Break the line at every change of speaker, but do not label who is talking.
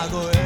Chicago.